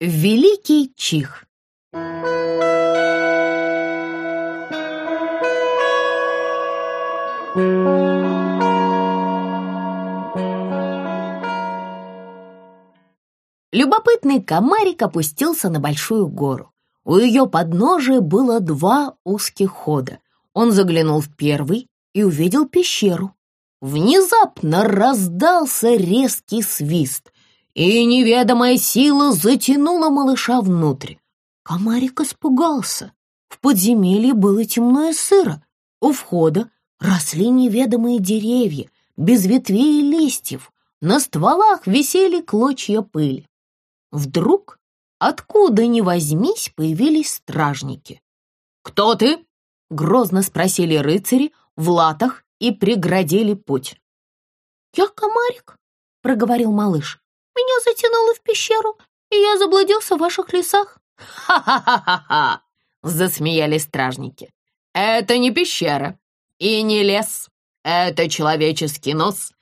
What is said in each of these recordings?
Великий чих Любопытный комарик опустился на большую гору. У ее подножия было два узких хода. Он заглянул в первый и увидел пещеру. Внезапно раздался резкий свист, и неведомая сила затянула малыша внутрь. Комарик испугался. В подземелье было темно и сыро. У входа росли неведомые деревья, без ветвей и листьев. На стволах висели клочья пыли. Вдруг, откуда ни возьмись, появились стражники. «Кто ты?» — грозно спросили рыцари в латах и преградили путь. «Я комарик», — проговорил малыш. «Меня затянуло в пещеру, и я заблудился в ваших лесах». «Ха-ха-ха-ха!» — засмеялись стражники. «Это не пещера и не лес. Это человеческий нос.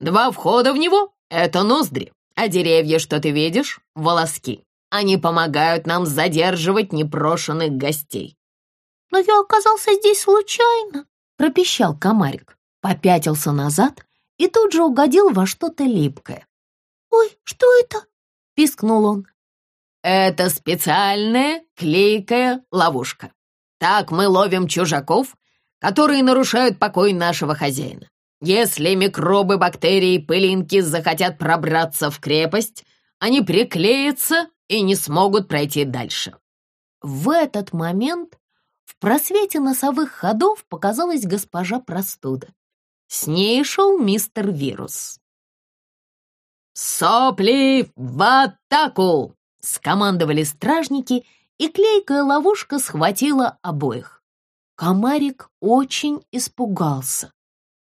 Два входа в него — это ноздри, а деревья, что ты видишь, — волоски. Они помогают нам задерживать непрошенных гостей». «Но я оказался здесь случайно», — пропищал комарик, попятился назад и тут же угодил во что-то липкое. «Ой, что это?» — пискнул он. «Это специальная клейкая ловушка. Так мы ловим чужаков, которые нарушают покой нашего хозяина. Если микробы, бактерии, пылинки захотят пробраться в крепость, они приклеятся и не смогут пройти дальше». В этот момент в просвете носовых ходов показалась госпожа Простуда. С ней шел мистер Вирус. «Сопли в атаку!» — скомандовали стражники, и клейкая ловушка схватила обоих. Комарик очень испугался.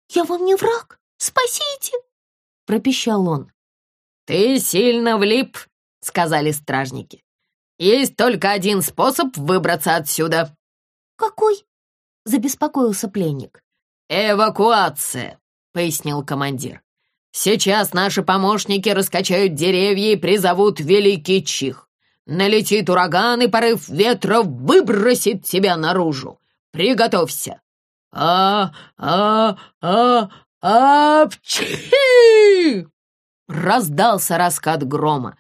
«Я вам не враг, спасите!» — пропищал он. «Ты сильно влип», — сказали стражники. «Есть только один способ выбраться отсюда». «Какой?» — забеспокоился пленник. «Эвакуация», — пояснил командир. «Сейчас наши помощники раскачают деревья и призовут Великий Чих. Налетит ураган, и порыв ветра выбросит тебя наружу. Приготовься!» «А, а, а, апчхи!» Раздался раскат грома.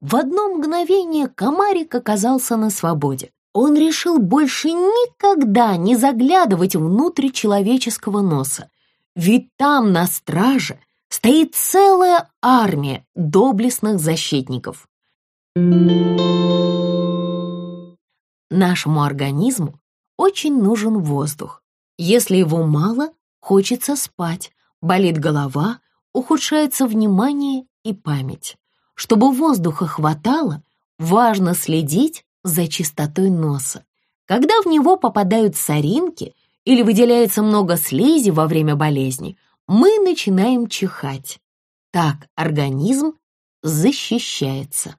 В одно мгновение комарик оказался на свободе. Он решил больше никогда не заглядывать внутрь человеческого носа, ведь там на страже стоит целая армия доблестных защитников. Нашему организму очень нужен воздух. Если его мало, хочется спать, болит голова, ухудшается внимание и память. Чтобы воздуха хватало, важно следить за чистотой носа. Когда в него попадают соринки или выделяется много слизи во время болезни, мы начинаем чихать. Так организм защищается.